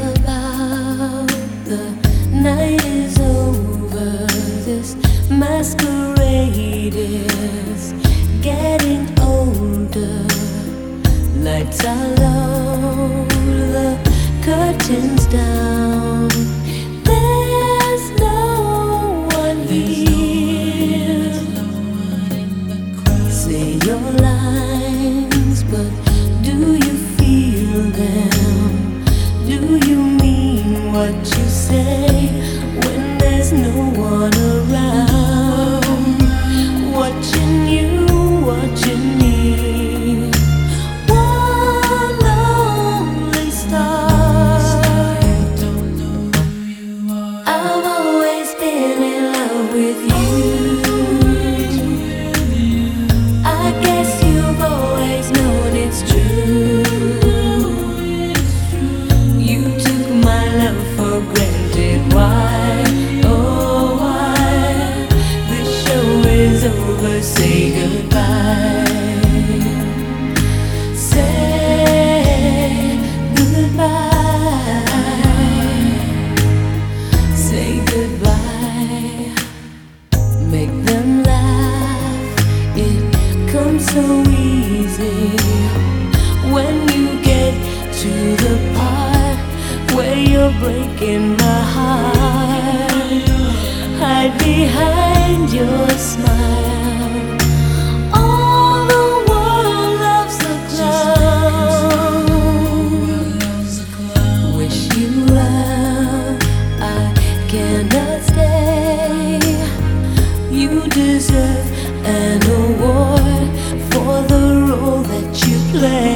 about the night is over. This masquerade is getting older. Lights are low, the curtains down. wanna behind your smile. All the world loves clown. Wish you well. I cannot stay. You deserve an award for the role that you play.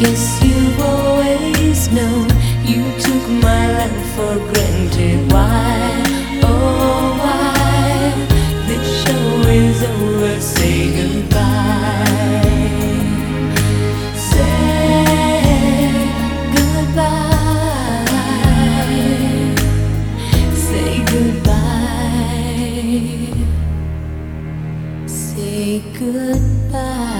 Guess you've always known you took my life for granted. Why, oh why? This show is over. Say goodbye. Say goodbye. Say goodbye. Say goodbye.